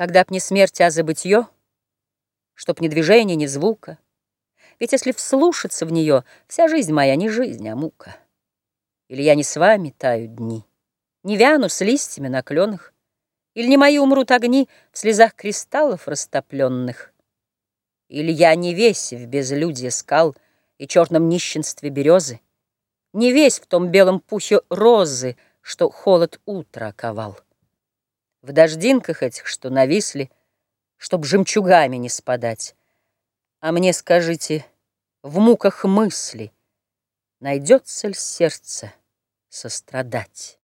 Когда б не смерть, а забытье, Чтоб ни движения, ни звука. Ведь если вслушаться в нее, Вся жизнь моя не жизнь, а мука. Или я не с вами таю дни, Не вяну с листьями на кленах, Или не мои умрут огни В слезах кристаллов растопленных, Или я не весь в безлюдье скал И черном нищенстве березы, Не весь в том белом пухе розы, Что холод утра оковал. В дождинках этих, что нависли, Чтоб жемчугами не спадать. А мне скажите, в муках мысли Найдется ли сердце сострадать?